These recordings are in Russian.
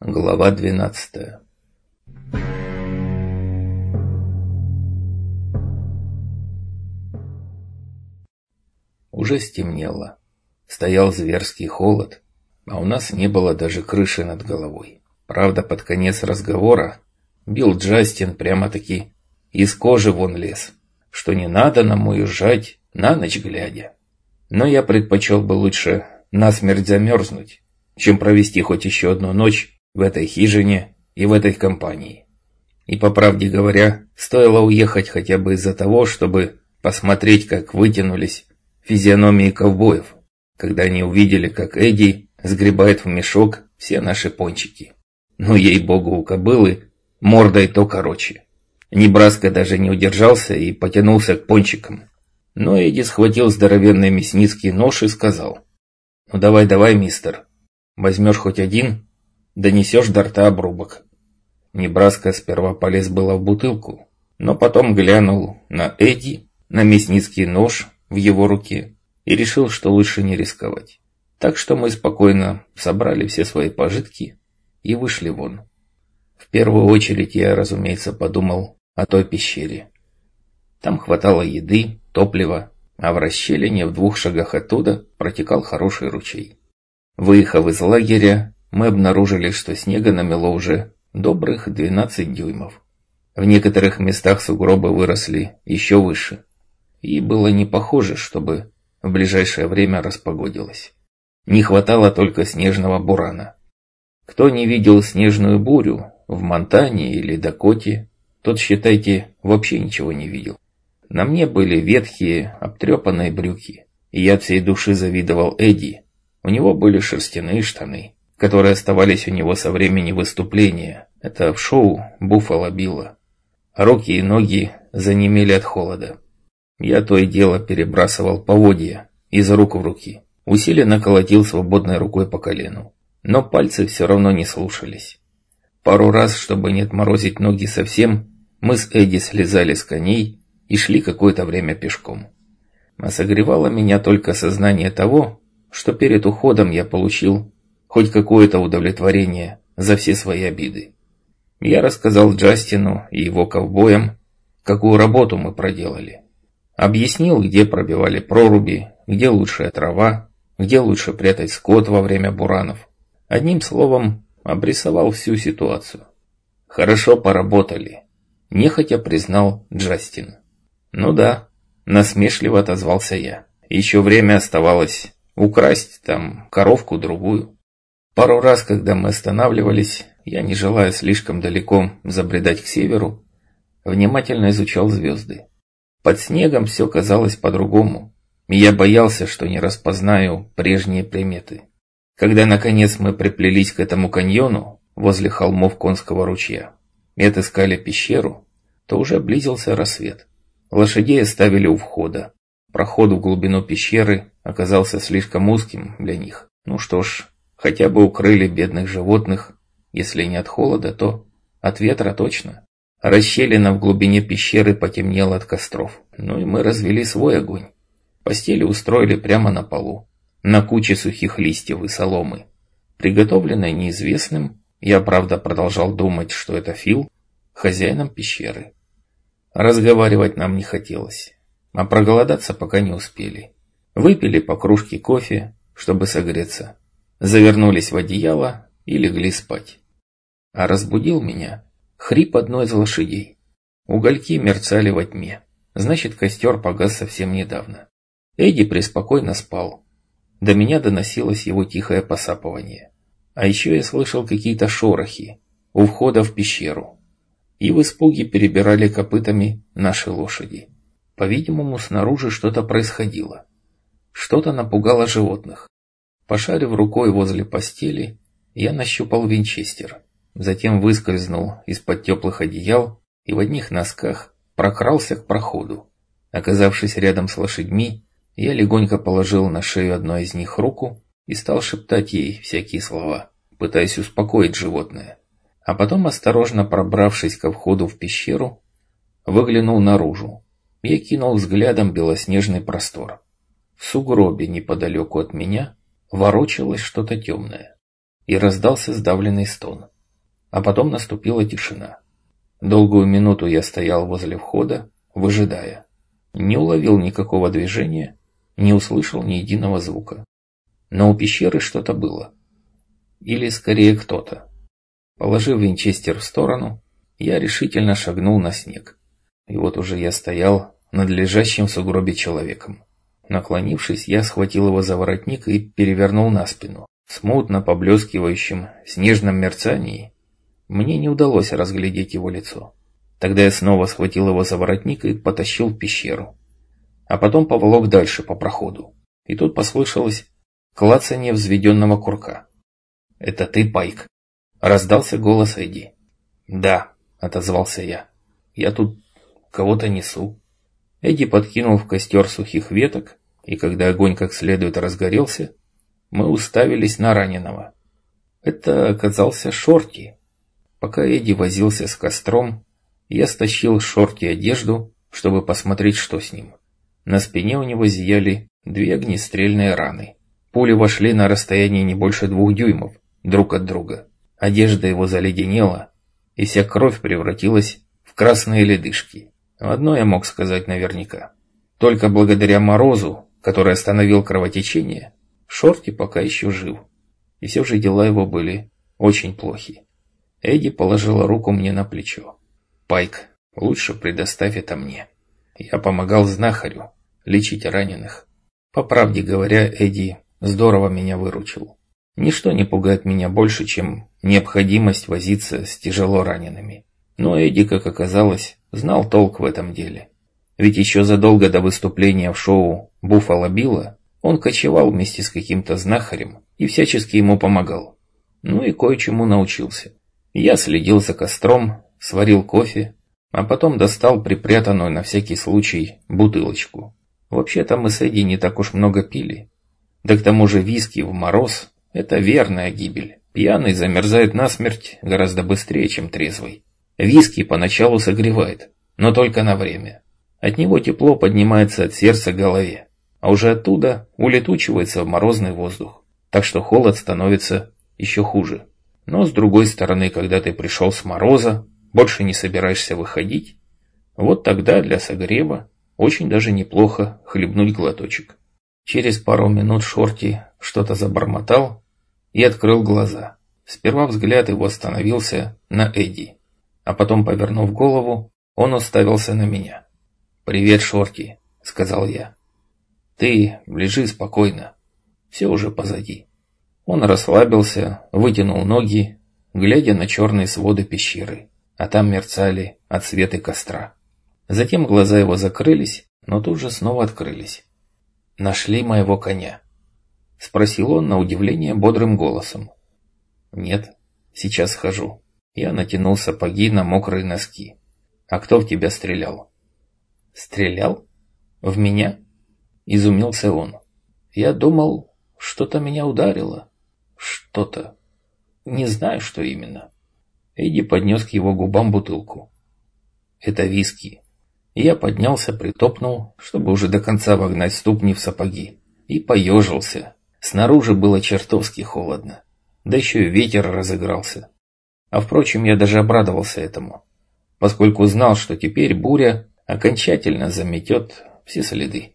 Глава двенадцатая Уже стемнело. Стоял зверский холод, а у нас не было даже крыши над головой. Правда, под конец разговора Билл Джастин прямо-таки из кожи вон лез, что не надо нам уезжать на ночь глядя. Но я предпочел бы лучше насмерть замерзнуть, чем провести хоть еще одну ночь в этой хижине и в этой компании. И по правде говоря, стоило уехать хотя бы из-за того, чтобы посмотреть, как вытянулись физиономии ковбоев, когда они увидели, как Эдди сгребает в мешок все наши пончики. Ну, ей-богу, у кобылы мордой то короче. Небраска даже не удержался и потянулся к пончикам. Но Эдди схватил здоровенный мясницкий нож и сказал, «Ну давай-давай, мистер, возьмешь хоть один, донесешь до рта обрубок. Небраска сперва полез было в бутылку, но потом глянул на Эдди, на мясницкий нож в его руке и решил, что лучше не рисковать. Так что мы спокойно собрали все свои пожитки и вышли вон. В первую очередь я, разумеется, подумал о той пещере. Там хватало еды, топлива, а в расщелине в двух шагах оттуда протекал хороший ручей. Выехав из лагеря, мы обнаружили, что снега намело уже добрых 12 дюймов. В некоторых местах сугробы выросли еще выше. И было не похоже, чтобы в ближайшее время распогодилось. Не хватало только снежного бурана. Кто не видел снежную бурю в Монтане или Дакоте, тот, считайте, вообще ничего не видел. На мне были ветхие, обтрепанные брюки, и я всей души завидовал Эдди. У него были шерстяные штаны которые оставались у него со времени выступления. Это в шоу Буффало Билла. Руки и ноги занемели от холода. Я то и дело перебрасывал поводья из рук в руки. Усиленно колотил свободной рукой по колену. Но пальцы все равно не слушались. Пару раз, чтобы не отморозить ноги совсем, мы с Эдди слезали с коней и шли какое-то время пешком. А согревало меня только сознание того, что перед уходом я получил хоть какое-то удовлетворение за все свои обиды. Я рассказал Джастину и его ковбоям, какую работу мы проделали. Объяснил, где пробивали проруби, где лучшая трава, где лучше прятать скот во время буранов. Одним словом, обрисовал всю ситуацию. Хорошо поработали, нехотя признал Джастин. Ну да, насмешливо отозвался я. Еще время оставалось украсть там коровку другую. Пару раз, когда мы останавливались, я, не желая слишком далеко забредать к северу, внимательно изучал звезды. Под снегом все казалось по-другому, и я боялся, что не распознаю прежние приметы. Когда, наконец, мы приплелись к этому каньону возле холмов Конского ручья и отыскали пещеру, то уже близился рассвет. Лошадей оставили у входа. Проход в глубину пещеры оказался слишком узким для них. Ну что ж, Хотя бы укрыли бедных животных, если не от холода, то от ветра точно. Расщелина в глубине пещеры потемнела от костров. Ну и мы развели свой огонь. Постели устроили прямо на полу, на куче сухих листьев и соломы. Приготовленной неизвестным, я правда продолжал думать, что это Фил, хозяином пещеры. Разговаривать нам не хотелось, а проголодаться пока не успели. Выпили по кружке кофе, чтобы согреться завернулись в одеяло и легли спать. А разбудил меня хрип одной из лошадей. Угольки мерцали во тьме. Значит, костер погас совсем недавно. Эдди преспокойно спал. До меня доносилось его тихое посапывание. А еще я слышал какие-то шорохи у входа в пещеру. И в испуге перебирали копытами наши лошади. По-видимому, снаружи что-то происходило. Что-то напугало животных. Пошарив рукой возле постели, я нащупал винчестер. Затем выскользнул из-под теплых одеял и в одних носках прокрался к проходу. Оказавшись рядом с лошадьми, я легонько положил на шею одной из них руку и стал шептать ей всякие слова, пытаясь успокоить животное. А потом, осторожно пробравшись ко входу в пещеру, выглянул наружу и кинул взглядом белоснежный простор. В сугробе неподалеку от меня ворочалось что-то темное. и раздался сдавленный стон. А потом наступила тишина. Долгую минуту я стоял возле входа, выжидая. Не уловил никакого движения, не услышал ни единого звука. Но у пещеры что-то было. Или скорее кто-то. Положив винчестер в сторону, я решительно шагнул на снег. И вот уже я стоял над лежащим в сугробе человеком. Наклонившись, я схватил его за воротник и перевернул на спину. В смутно поблескивающем снежном мерцании мне не удалось разглядеть его лицо. Тогда я снова схватил его за воротник и потащил в пещеру. А потом поволок дальше по проходу. И тут послышалось клацание взведенного курка. «Это ты, Пайк?» Раздался голос Эдди. «Да», — отозвался я. «Я тут кого-то несу». Эдди подкинул в костер сухих веток, и когда огонь как следует разгорелся, мы уставились на раненого. Это оказался Шорти. Пока Эдди возился с костром, я стащил Шорти одежду, чтобы посмотреть, что с ним. На спине у него зияли две огнестрельные раны. Пули вошли на расстояние не больше двух дюймов друг от друга. Одежда его заледенела, и вся кровь превратилась в красные ледышки. Одно я мог сказать наверняка. Только благодаря морозу, который остановил кровотечение, Шорти пока еще жив. И все же дела его были очень плохи. Эдди положила руку мне на плечо. «Пайк, лучше предоставь это мне. Я помогал знахарю лечить раненых. По правде говоря, Эдди здорово меня выручил. Ничто не пугает меня больше, чем необходимость возиться с тяжело ранеными. Но Эдди, как оказалось, знал толк в этом деле. Ведь еще задолго до выступления в шоу «Буффало Билла» он кочевал вместе с каким-то знахарем и всячески ему помогал. Ну и кое-чему научился. Я следил за костром, сварил кофе, а потом достал припрятанную на всякий случай бутылочку. Вообще-то мы с Эдди не так уж много пили. Да к тому же виски в мороз – это верная гибель. Пьяный замерзает насмерть гораздо быстрее, чем трезвый. Виски поначалу согревает, но только на время. От него тепло поднимается от сердца к голове, а уже оттуда улетучивается в морозный воздух. Так что холод становится еще хуже. Но с другой стороны, когда ты пришел с мороза, больше не собираешься выходить, вот тогда для согрева очень даже неплохо хлебнуть глоточек. Через пару минут Шорти что-то забормотал и открыл глаза. Сперва взгляд его остановился на Эдди, а потом, повернув голову, он уставился на меня. «Привет, Шорти», — сказал я. «Ты лежи спокойно, все уже позади». Он расслабился, вытянул ноги, глядя на черные своды пещеры, а там мерцали отсветы костра. Затем глаза его закрылись, но тут же снова открылись. «Нашли моего коня?» — спросил он на удивление бодрым голосом. «Нет, сейчас хожу». Я натянул сапоги на мокрые носки. «А кто в тебя стрелял?» «Стрелял? В меня?» Изумился он. «Я думал, что-то меня ударило. Что-то. Не знаю, что именно». Эдди поднес к его губам бутылку. «Это виски». Я поднялся, притопнул, чтобы уже до конца вогнать ступни в сапоги, и поежился. Снаружи было чертовски холодно. Да еще и ветер разыгрался. А впрочем, я даже обрадовался этому, поскольку знал, что теперь буря окончательно заметет все следы.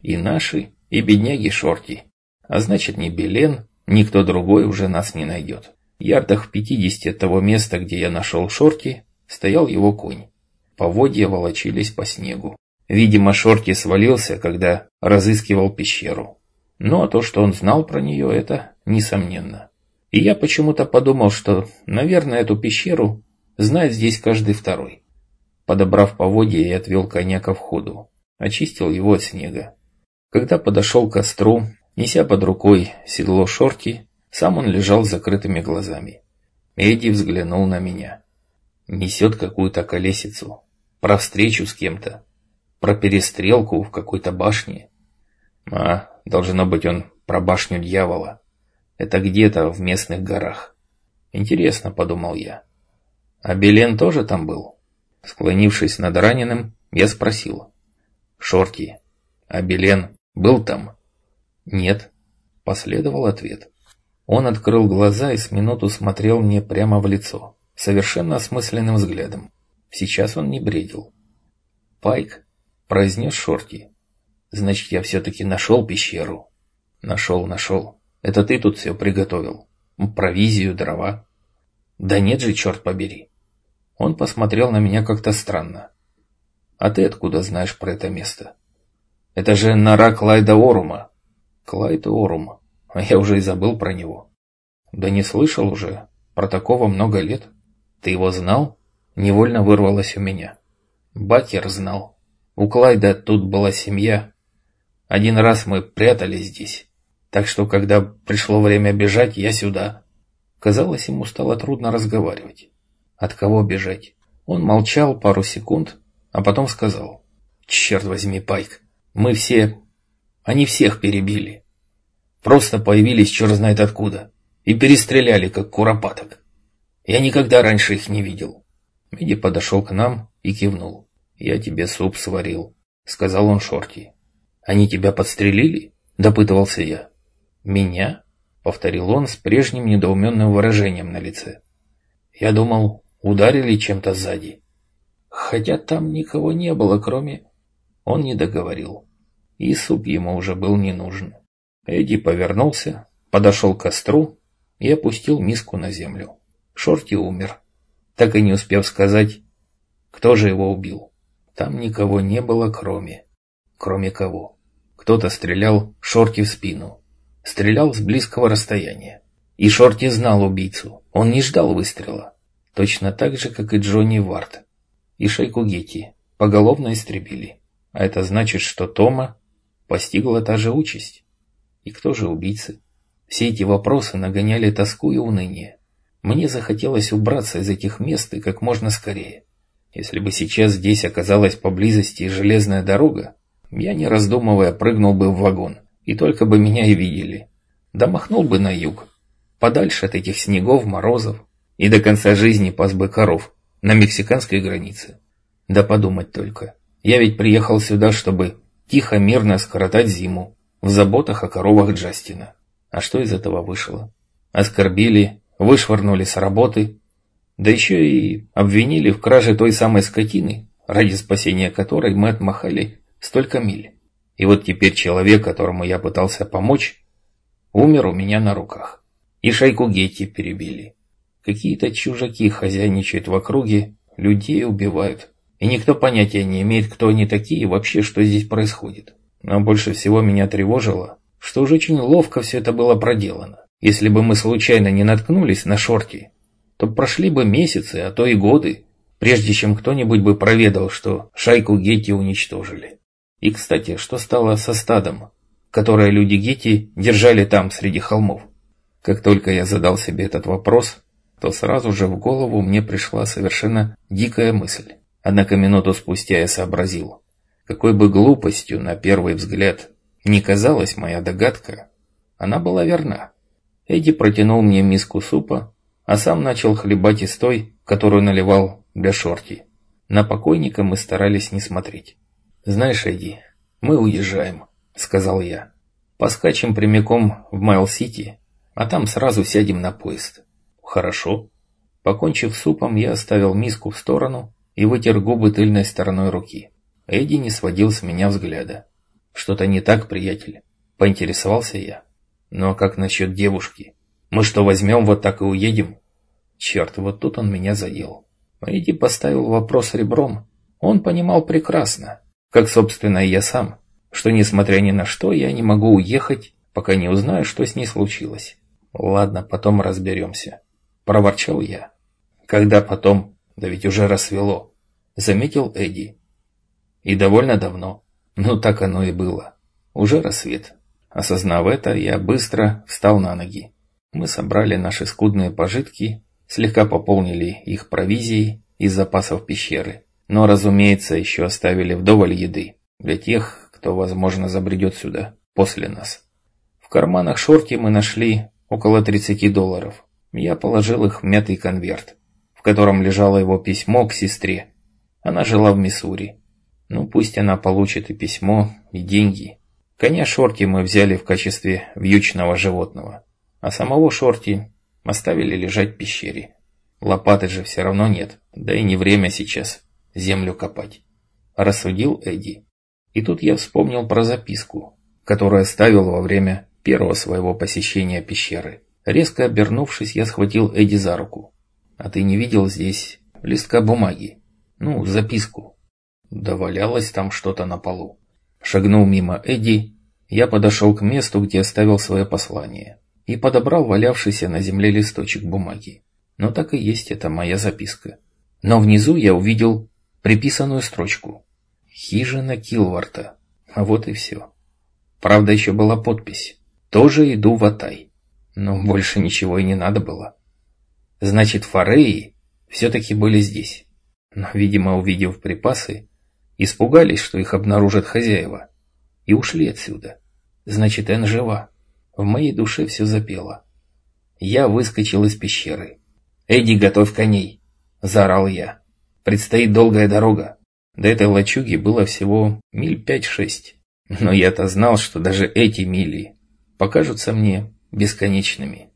И наши, и бедняги Шорти. А значит, ни Белен, ни кто другой уже нас не найдет. Ярдах в пятидесяти от того места, где я нашел Шорти, стоял его конь. Поводья волочились по снегу. Видимо, Шорти свалился, когда разыскивал пещеру. Ну а то, что он знал про нее, это несомненно. И я почему-то подумал, что, наверное, эту пещеру знает здесь каждый второй. Подобрав поводья, я отвел коня ко входу, очистил его от снега. Когда подошел к костру, неся под рукой седло шорти, сам он лежал с закрытыми глазами. Эдди взглянул на меня. Несет какую-то колесицу. Про встречу с кем-то. Про перестрелку в какой-то башне. А, должно быть он про башню дьявола. Это где-то в местных горах. Интересно, подумал я. А Белен тоже там был? Склонившись над раненым, я спросил. Шорти, а Белен был там? Нет. Последовал ответ. Он открыл глаза и с минуту смотрел мне прямо в лицо, совершенно осмысленным взглядом. Сейчас он не бредил. «Пайк», — произнес Шорти, — «значит, я все-таки нашел пещеру». «Нашел, нашел. Это ты тут все приготовил. Провизию, дрова». «Да нет же, черт побери». Он посмотрел на меня как-то странно. «А ты откуда знаешь про это место?» «Это же нора Клайда Орума». «Клайд Орум. А я уже и забыл про него». «Да не слышал уже. Про такого много лет. Ты его знал?» Невольно вырвалось у меня. Бакер знал. У Клайда тут была семья. Один раз мы прятались здесь. Так что, когда пришло время бежать, я сюда. Казалось, ему стало трудно разговаривать. От кого бежать? Он молчал пару секунд, а потом сказал. «Черт возьми, Пайк, мы все... Они всех перебили. Просто появились черт знает откуда и перестреляли, как куропаток. Я никогда раньше их не видел». Миди подошел к нам и кивнул. «Я тебе суп сварил», — сказал он Шорти. «Они тебя подстрелили?» — допытывался я. «Меня?» — повторил он с прежним недоуменным выражением на лице. «Я думал, Ударили чем-то сзади. Хотя там никого не было, кроме... Он не договорил. И суп ему уже был не нужен. Эдди повернулся, подошел к костру и опустил миску на землю. Шорти умер, так и не успев сказать, кто же его убил. Там никого не было, кроме... Кроме кого? Кто-то стрелял Шорти в спину. Стрелял с близкого расстояния. И Шорти знал убийцу. Он не ждал выстрела. Точно так же, как и Джонни Варт. И шейку Гетти поголовно истребили. А это значит, что Тома постигла та же участь. И кто же убийцы? Все эти вопросы нагоняли тоску и уныние. Мне захотелось убраться из этих мест и как можно скорее. Если бы сейчас здесь оказалась поблизости железная дорога, я, не раздумывая, прыгнул бы в вагон, и только бы меня и видели. Да махнул бы на юг, подальше от этих снегов, морозов, и до конца жизни пас бы коров на мексиканской границе. Да подумать только. Я ведь приехал сюда, чтобы тихо, мирно скоротать зиму в заботах о коровах Джастина. А что из этого вышло? Оскорбили, вышвырнули с работы, да еще и обвинили в краже той самой скотины, ради спасения которой мы отмахали столько миль. И вот теперь человек, которому я пытался помочь, умер у меня на руках. И шайку Гетти перебили. Какие-то чужаки хозяйничают в округе, людей убивают. И никто понятия не имеет, кто они такие и вообще, что здесь происходит. Но больше всего меня тревожило, что уж очень ловко все это было проделано. Если бы мы случайно не наткнулись на шорти, то прошли бы месяцы, а то и годы, прежде чем кто-нибудь бы проведал, что шайку Гетти уничтожили. И, кстати, что стало со стадом, которое люди Гетти держали там, среди холмов? Как только я задал себе этот вопрос, то сразу же в голову мне пришла совершенно дикая мысль. Однако минуту спустя я сообразил, какой бы глупостью на первый взгляд не казалась моя догадка, она была верна. Эдди протянул мне миску супа, а сам начал хлебать из той, которую наливал для шорти. На покойника мы старались не смотреть. «Знаешь, Эдди, мы уезжаем», — сказал я. «Поскачем прямиком в Майлс-Сити, а там сразу сядем на поезд. «Хорошо». Покончив с супом, я оставил миску в сторону и вытер губы тыльной стороной руки. Эдди не сводил с меня взгляда. «Что-то не так, приятель?» – поинтересовался я. «Ну а как насчет девушки? Мы что, возьмем вот так и уедем?» Черт, вот тут он меня заел. Эдди поставил вопрос ребром. Он понимал прекрасно, как, собственно, и я сам, что, несмотря ни на что, я не могу уехать, пока не узнаю, что с ней случилось. Ладно, потом разберемся. – проворчал я. «Когда потом? Да ведь уже рассвело», – заметил Эдди. «И довольно давно. Ну, так оно и было. Уже рассвет». Осознав это, я быстро встал на ноги. Мы собрали наши скудные пожитки, слегка пополнили их провизией из запасов пещеры. Но, разумеется, еще оставили вдоволь еды для тех, кто, возможно, забредет сюда после нас. В карманах шорти мы нашли около 30 долларов. Я положил их в мятый конверт, в котором лежало его письмо к сестре. Она жила в Миссури. Ну, пусть она получит и письмо, и деньги. Коня Шорти мы взяли в качестве вьючного животного. А самого Шорти оставили лежать в пещере. Лопаты же все равно нет, да и не время сейчас землю копать. Рассудил Эдди. И тут я вспомнил про записку, которую оставил во время первого своего посещения пещеры. Резко обернувшись, я схватил Эдди за руку. «А ты не видел здесь листка бумаги? Ну, записку». Да валялось там что-то на полу. Шагнул мимо Эдди, я подошел к месту, где оставил свое послание, и подобрал валявшийся на земле листочек бумаги. Но так и есть это моя записка. Но внизу я увидел приписанную строчку. «Хижина Килварта». А вот и все. Правда, еще была подпись. «Тоже иду в Атай». Но больше ничего и не надо было. Значит, фореи все-таки были здесь. Но, видимо, увидев припасы, испугались, что их обнаружат хозяева, и ушли отсюда. Значит, Эн жива. В моей душе все запело. Я выскочил из пещеры. «Эдди, готовь коней!» – заорал я. «Предстоит долгая дорога. До этой лачуги было всего миль пять-шесть. Но я-то знал, что даже эти мили покажутся мне бесконечными.